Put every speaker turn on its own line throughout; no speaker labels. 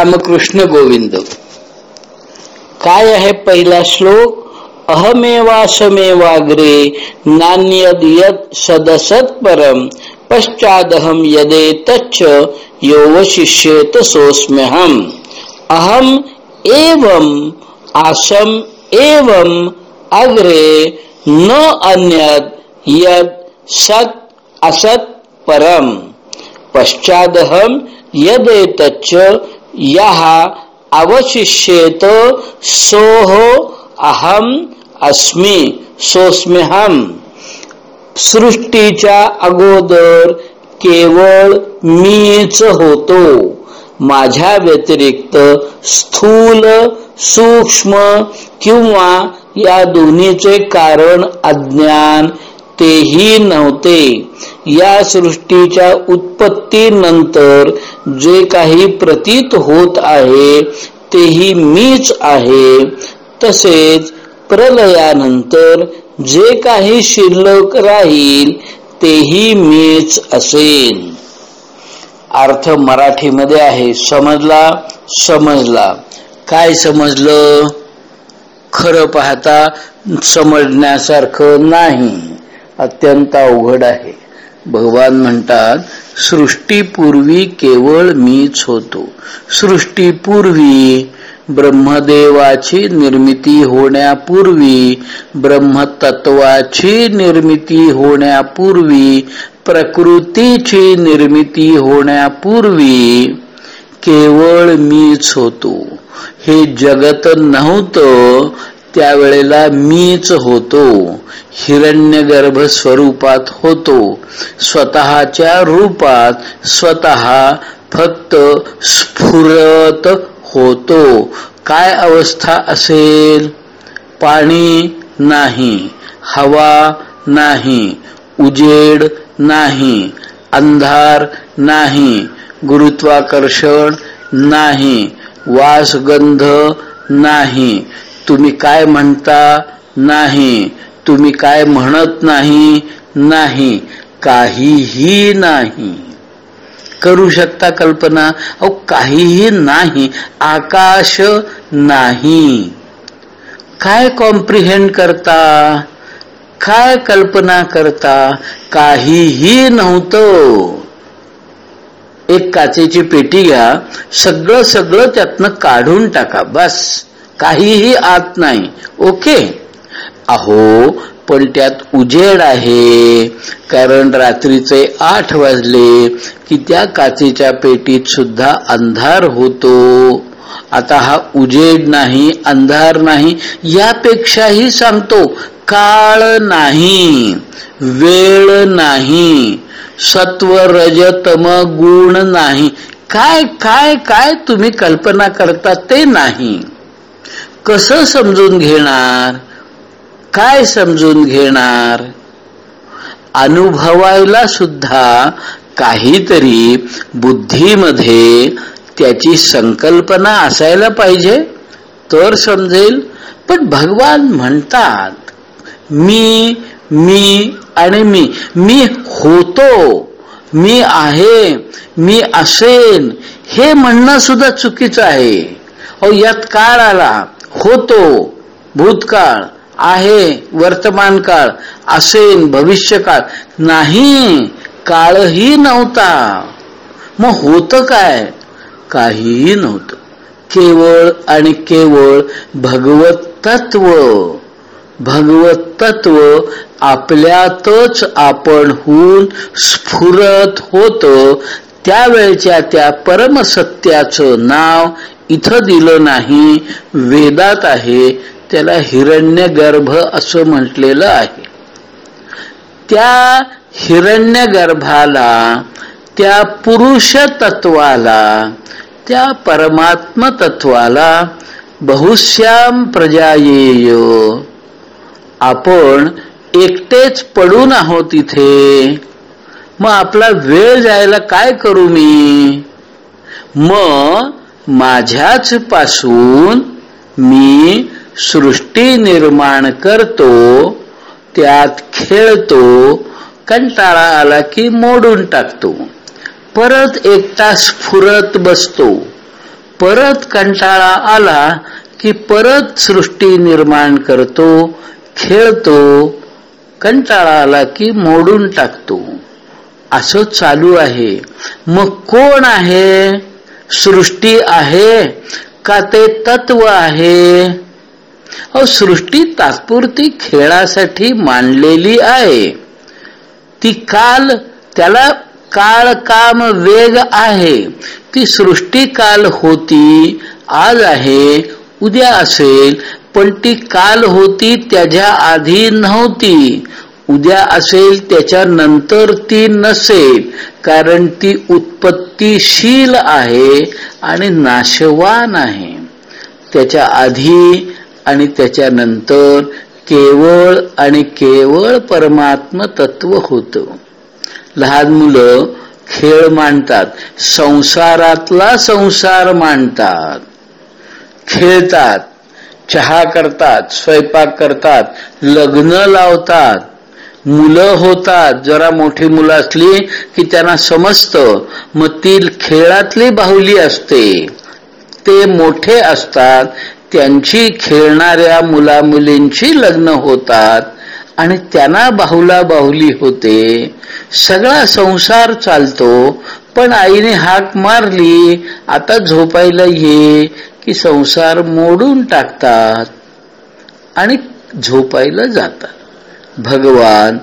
रामकृष्ण गोविंद. काय आहे पहिला श्लोक? अहमेवासमेवाग्रे नान्यद यत सदसत परम पश्चादहम यदे तच्च यो वशिष्येत सोस्म्यहम अहम एवम आसम एवम अग्रे न अन्यत यद सत असत परम। पश्चादहम यदे तच्च यः अवशिष्येत सोह अहम अस्मी सोस्म्यहम। सृष्टीच्या अगोदर केवळ मीच होतो। माझ्या व्यतिरिक्त स्थूल सूक्ष्म किंवा या दोन्हीचे कारण अज्ञान तेही नव्हते. या सृष्टीच्या उत्पत्तीनंतर जे काही प्रतीत होत आहे तेही मीच आहे. तसेच प्रलयानंतर जे काही शिल्लक राहील तेही मीच असेल. अर्थ मराठीमध्ये आहे समजला? समजला. काय समजलं? खरं पाहता समजण्यासारखं नाही. अत्यंत अवघड आहे. भगवान म्हणतात सृष्टीपूर्वी केवळ मीच होतो. सृष्टीपूर्वी ब्रह्मदेवाची निर्मिती होण्यापूर्वी ब्रह्मतत्वाची निर्मिती होण्यापूर्वी प्रकृतीची निर्मिती होण्यापूर्वी केवळ मीच होतो. हे जगत नव्हतं त्यावेळेला मीच होतो. हिरण्यगर्भ स्वरूपात होतो. स्वतःच्या रूपात स्वतः फक्त स्फुरत होतो. काय अवस्था असेल? पाणी नाही हवा नाही उजेड नाही अंधार नाही गुरुत्वाकर्षण नाही वासगंध नाही तुम्ही काय म्हणता नाही तुम्ही काय म्हणत नाही नाही काहीही नाही. करू शकता कल्पना? अहो काहीही नाही आकाश नाही. काय कॉम्प्रिहेंड करता? काय कल्पना करता? काहीही नव्हतं. एक काचेची पेटी घ्या सगळं सगळं त्यातनं काढून टाका बस. काहीही आत नाही. ओके? अहो पण त्यात उजेड आहे. कारण रात्रीचे आठ वाजले की त्या काचेच्या पेटीत सुद्धा अंधार होतो. आता हा उजेड नाही अंधार नाही यापेक्षाही सांगतो काळ नाही वेळ नाही सत्व रजतम गुण नाही. काय काय काय तुम्ही कल्पना करता ते नाही. कसं समजून घेणार? काय समजून घेणार? अनुभवायला सुद्धा काहीतरी बुद्धीमध्ये त्याची संकल्पना असायला पाहिजे तर समजेल. पण भगवान म्हणतात मी मी आणि मी मी होतो मी आहे मी असेन हे म्हणणं सुद्धा चुकीचं आहे. अहो यात काळ आला. होतो. भूतकाळ आहे वर्तमान काळ असेन भविष्यकाळ. नाही काळही नव्हता. मग होत काय? काहीही नव्हतं. केवळ आणि केवळ भगवत तत्व. भगवत तत्व आपल्यातच आपण होऊन स्फुरत होत. त्यावेळच्या त्या परमसत्याचं नाव इथं दिलं नाही. वेदात आहे त्याला हिरण्य गर्भ असं म्हटलेलं आहे. त्या हिरण्य गर्भाला त्या पुरुष तत्वाला त्या परमात्म तत्वाला बहुश्याम प्रजायेय. आपण एकटेच पडून आहोत इथे. मग आपला वेळ जायला काय करू मी? मग माझ्याच पासून मी सृष्टी निर्माण करतो त्यात खेळतो कंटाळा आला की मोडून टाकतो. परत एक तास फुरत बसतो. परत कंटाळा आला की परत सृष्टी निर्माण करतो खेळतो कंटाळा आला की मोडून टाकतो. असं चालू आहे. मग कोण आहे? सृष्टी आहे का ते तत्व आहे? सृष्टी तात्पुरती खेळासाठी मांडलेली आहे. ती काल त्याला काळ काम वेग आहे. ती सृष्टी काल होती आज आहे उद्या असेल पण ती काल होती त्याच्या आधी नव्हती. उद्या असेल त्याच्यानंतर ती नसेल कारण ती उत्पत्तीशील आहे आणि नाशवान आहे. त्याच्या आधी आणि त्याच्यानंतर केवळ आणि केवळ परमात्म तत्व होत. लहान मुलं खेळ मांडतात संसारातला संसार मांडतात. खेळतात चहा करतात स्वयंपाक करतात लग्न लावतात मुलं होतात जरा मोठी मुलं असली की त्यांना समजतं. मग ती खेळातली बाहुली असते. ते मोठे असतात त्यांची खेळणाऱ्या मुला मुलींची लग्न होतात आणि त्यांना बाहुला बाहुली होते. सगळा संसार चालतो पण आईने हाक मारली आता झोपायला ये की संसार मोडून टाकतात आणि झोपायला जातात. भगवान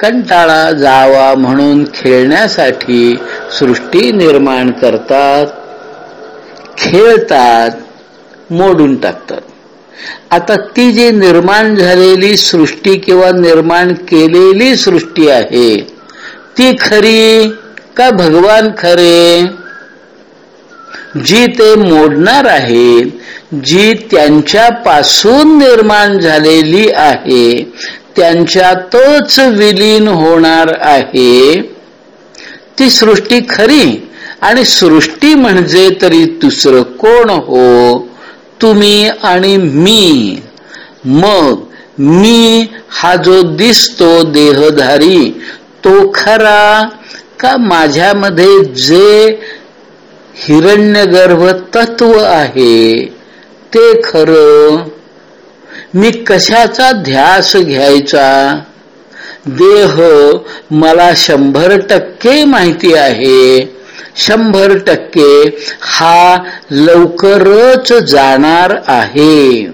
कंटाळा जावा म्हणून खेळण्यासाठी सृष्टी निर्माण करतात. खेळतात मोडून टाकतात. आता ती जी निर्माण झालेली सृष्टी किंवा निर्माण केलेली सृष्टी आहे ती खरी का भगवान खरे? जी ते मोडणार आहेत जी त्यांच्यापासून निर्माण झालेली आहे त्यांच्यातच विलीन होणार आहे. ती सृष्टी खरी आणि सृष्टी म्हणजे तरी दुसरं कोण हो? तुम्ही आणि मी. मग मी हा जो दिसतो देहधारी तो खरा का माझ्यामध्ये जे हिरण्यगर्भ तत्व आहे ते खरं? मी कशाचा ध्यास घ्यायचा? देह मला शंभर टक्के माहिती आहे. शंभर टक्के हा लवकरच जाणार आहे.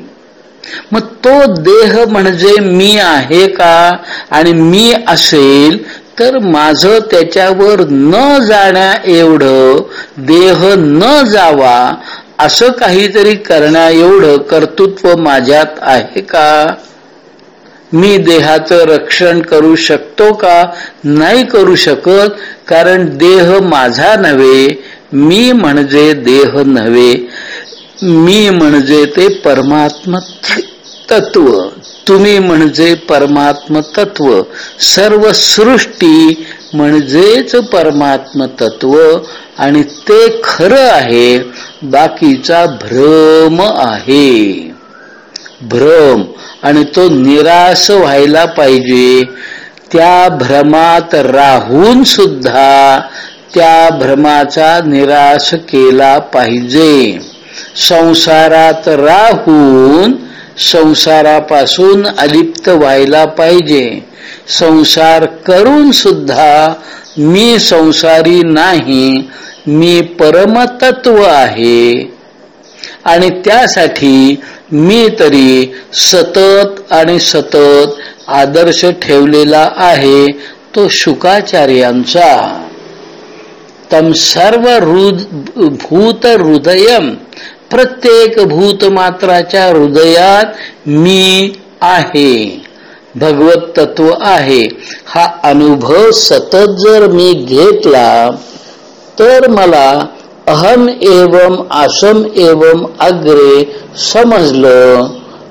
मग तो देह म्हणजे मी आहे का? आणि मी असेल तर माझं त्याच्यावर न जाण्या एवढं देह न जावा असं काहीतरी करण्या एवढं कर्तृत्व माझ्यात आहे का? मी देहाचं रक्षण करू शकतो का? नाही करू शकत कारण देह माझा नव्हे मी म्हणजे देह नव्हे. मी म्हणजे ते परमात्म तत्व. तुम्ही म्हणजे परमात्म तत्व. सर्व सृष्टी म्हणजेच परमात्म तत्व आणि ते खरं आहे बाकीचा भ्रम आहे. भ्रम आणि तो निराश व्हायला पाहिजे. त्या भ्रमात राहून सुद्धा त्या भ्रमाचा निराश केला पाहिजे. संसारात राहून संसारापासून अलिप्त व्हायला पाहिजे. संसार करून सुद्धा मी संसारी नाही मी परमतत्व आहे. आणि त्यासाठी मी तरी सतत आणि सतत आदर्श ठेवलेला आहे तो शुकाचार्यांचा. तम सर्व भूत हृदयम प्रत्येक भूतमात्राच्या हृदयात मी आहे. भगवत तत्व आहे. हा अनुभव सतत जर मी घेतला तर मला अहम एवम आसम एवम अग्रे समजलं.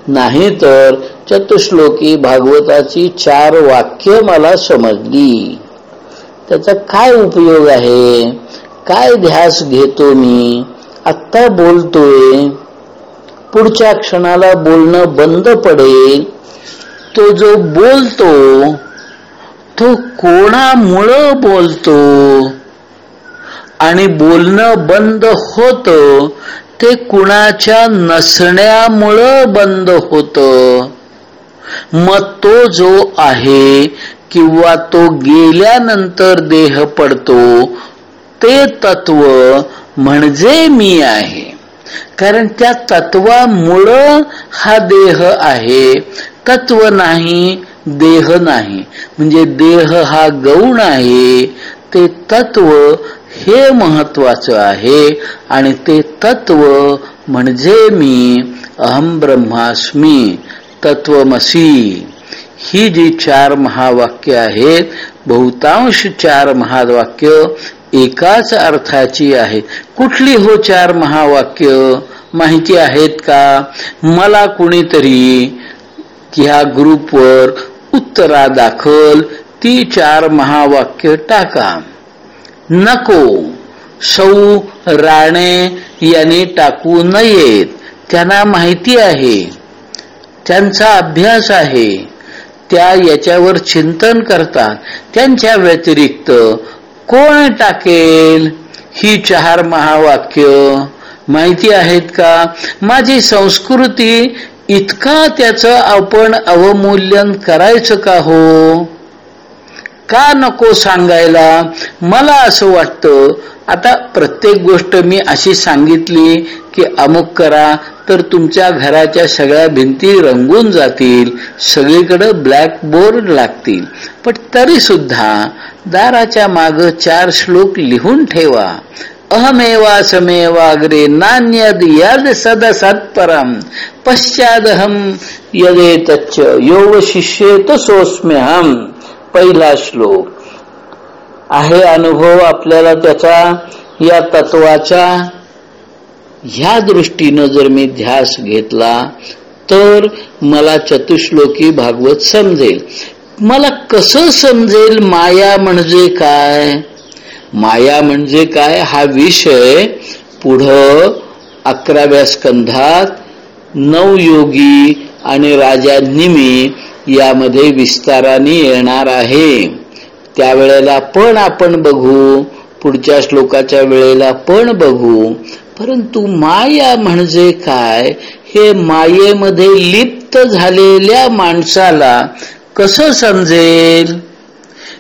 नाही तर चतुश्लोकी भागवताची चार वाक्य मला समजली. त्याचा काय उपयोग आहे? काय ध्यास घेतो मी? आत्ता बोलतोय. पुढच्या क्षणाला बोलणं बंद पडेल. तो जो बोलतो तो कोणामुळं बोलतो? आणि बोलणं बंद होत ते कुणाच्या नसण्यामुळं बंद होत. मग तो जो आहे किंवा तो गेल्यानंतर देह पडतो ते तत्व म्हणजे मी आहे. कारण त्या तत्वामुळं हा देह आहे. तत्व नाही देह नाही. म्हणजे देह हा गौण आहे ते तत्व हे महत्वाचं आहे आणि ते तत्व म्हणजे मी अहम ब्रह्मास्मी तत्वमसी ही जी चार महावाक्य आहेत बहुतांश चार महावाक्य एकाच अर्थाची आहे कुठली हो चार महावाक्य? माहिती आहेत का? मला कुणीतरी ह्या ग्रुपवर उत्तरादाखल ती चार महावाक्य टाका. नको सौ राणे यांनी टाकू नयेत त्यांना माहिती आहे त्यांचा अभ्यास आहे त्या याच्यावर चिंतन करतात त्यांच्या व्यतिरिक्त कोण टाकेल? ही चार महावाक्य माहिती आहेत का? माझी संस्कृती इतका त्याचं आपण अवमूल्यन करायचं का हो? का नको सांगायला? मला असं वाटतं आता प्रत्येक गोष्ट मी अशी सांगितली की अमुक करा तर तुमच्या घराच्या सगळ्या भिंती रंगून जातील सगळीकडे ब्लॅक बोर्ड लागतील. पण तरी सुद्धा दाराच्या माग चार श्लोक लिहून ठेवा. अहमेवासमेवाग्रे नान्यद यद सद सत्परम। पश्चादहम यदे तच्च योग शिष्येत सोस्म्यहम पहिला श्लोक। आहे अनुभव आपल्याला त्याचा या तत्वाचा। ह्या दृष्टीनं जर मी ध्यास घेतला तर मला चतुश्लोकी भागवत समजेल. मला कसं समजेल माया म्हणजे काय? माया म्हणजे काय? हा विषय पुढं अकराव्या स्कंधात नवयोगी आणि राजा निमी यामध्ये विस्ताराने येणार आहे. त्यावेळेला पण आपण बघू पुढच्या श्लोकाच्या वेळेला पण बघू. परंतु माया म्हणजे काय? हे मायेमध्ये लिप्त झालेल्या माणसाला कसं समजेल?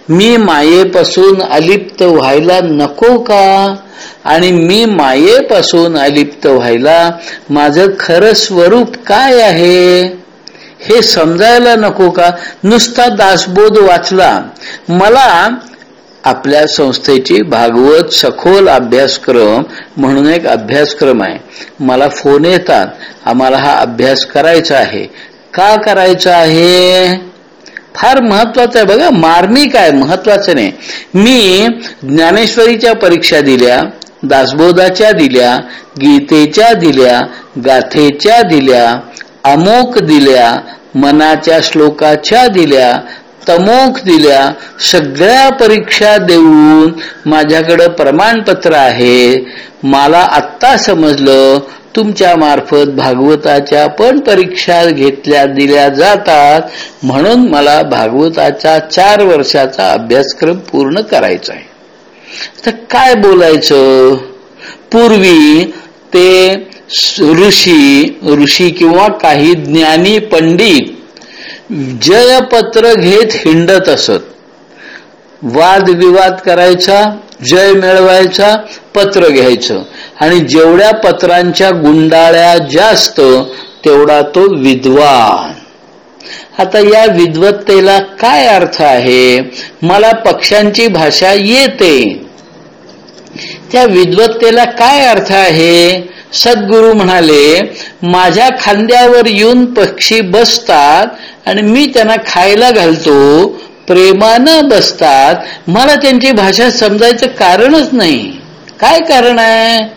मी मायेपासून अलिप्त व्हायला नको का? आणि मी मायेपासून अलिप्त व्हायला माझं खरं स्वरूप काय आहे? हे समजायला नको का? नुसता दासबोध वाचला. मला आपल्या संस्थेची भागवत सखोल अभ्यासक्रम म्हणून एक अभ्यासक्रम आहे. मला फोन येतात. आम्हाला हा अभ्यास करायचा आहे. का करायचा आहे? फार महत्वाचं आहे. बघा मार्मिक आहे महत्वाचं नाही. मी ज्ञानेश्वरीच्या परीक्षा दिल्या दासबोधाच्या दिल्या गीतेच्या दिल्या गाथेच्या दिल्या अमोक दिल्या मनाच्या श्लोकाच्या दिल्या तमोख दिल्या सगळ्या परीक्षा देऊन माझ्याकडं प्रमाणपत्र आहे. मला आत्ता समजलं तुमच्या मार्फत भागवताच्या पण परीक्षा घेतल्या दिल्या जातात. म्हणून मला भागवताचा चार वर्षाचा अभ्यासक्रम पूर्ण करायचा आहे. तर काय बोलायचं? पूर्वी ते ऋषी ऋषी किंवा काही ज्ञानी पंडित जयपत्र घेत हिंडत असत. वादविवाद करायचा जय मिळवायचा पत्र घ्यायचं. आणि जेवढ्या पत्रांच्या गुंडाळ्या जास्त तेवढा तो विद्वान. आता या विद्वत्तेला काय अर्थ आहे? मला पक्ष्यांची भाषा येते. त्या विद्वत्तेला काय अर्थ आहे? सद्गुरु म्हणाले माझ्या खांद्यावर येऊन पक्षी बसतात आणि मी त्यांना खायला घालतो. प्रेमानं बसतात. मला त्यांची भाषा समजायचं कारणच नाही. काय कारण आहे?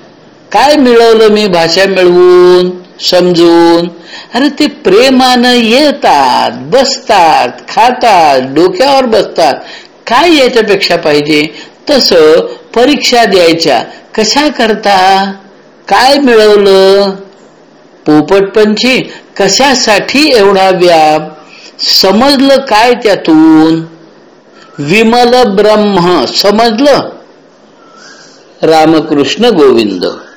काय मिळवलं मी भाषा मिळवून समजून? अरे ते प्रेमानं येतात बसतात खातात डोक्यावर बसतात. काय याच्यापेक्षा पाहिजे? तस परीक्षा द्यायच्या. कशा करता? काय मिळवलं? पोपटपंची कशासाठी एवढा व्याप? समजलं काय त्यातून? विमल ब्रह्म समजलं? रामकृष्ण गोविंद.